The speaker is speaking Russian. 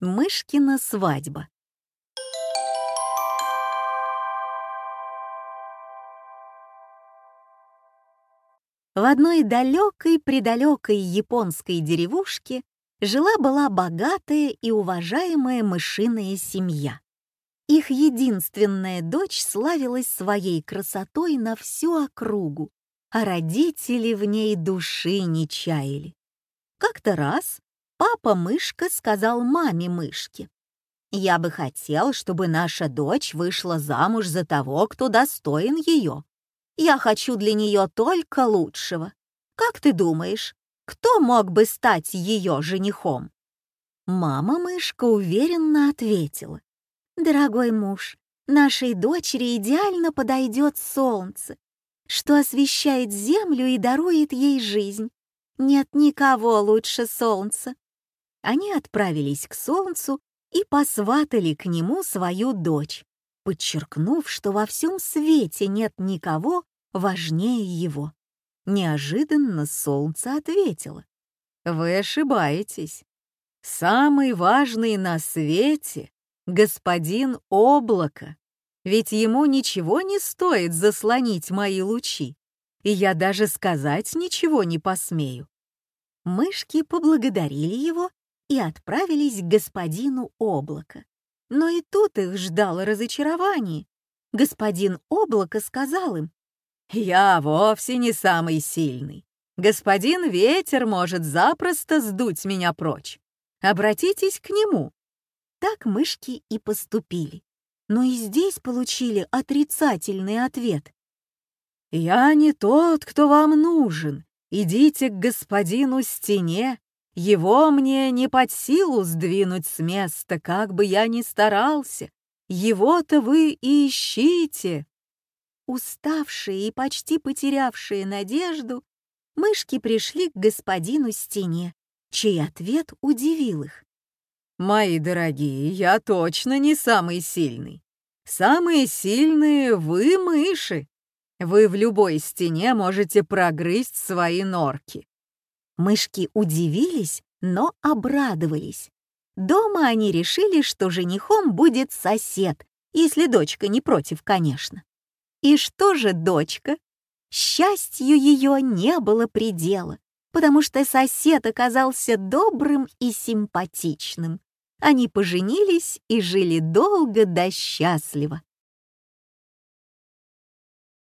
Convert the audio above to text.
Мышкина свадьба. В одной далекой-предалекой японской деревушке жила-была богатая и уважаемая мышиная семья. Их единственная дочь славилась своей красотой на всю округу, а родители в ней души не чаяли. Как-то раз папа-мышка сказал маме-мышке, «Я бы хотел, чтобы наша дочь вышла замуж за того, кто достоин ее. Я хочу для нее только лучшего. Как ты думаешь, кто мог бы стать ее женихом?» Мама-мышка уверенно ответила, «Дорогой муж, нашей дочери идеально подойдет солнце, что освещает землю и дарует ей жизнь. Нет никого лучше солнца». Они отправились к солнцу и посватали к нему свою дочь, подчеркнув, что во всем свете нет никого важнее его. Неожиданно солнце ответило. «Вы ошибаетесь. Самый важный на свете — господин облако, ведь ему ничего не стоит заслонить мои лучи, и я даже сказать ничего не посмею». Мышки поблагодарили его и отправились к господину облако. Но и тут их ждало разочарование. Господин облако сказал им, «Я вовсе не самый сильный. Господин ветер может запросто сдуть меня прочь. Обратитесь к нему». Так мышки и поступили. Но и здесь получили отрицательный ответ. «Я не тот, кто вам нужен. Идите к господину стене его мне не под силу сдвинуть с места, как бы я ни старался. Его-то вы и ищите. Уставшие и почти потерявшие надежду, мышки пришли к господину стене, чей ответ удивил их. «Мои дорогие, я точно не самый сильный. Самые сильные вы, мыши. Вы в любой стене можете прогрызть свои норки. Мышки удивились, но обрадовались. Дома они решили, что женихом будет сосед, если дочка не против, конечно. И что же дочка? Счастью ее не было предела, потому что сосед оказался добрым и симпатичным. Они поженились и жили долго да счастливо.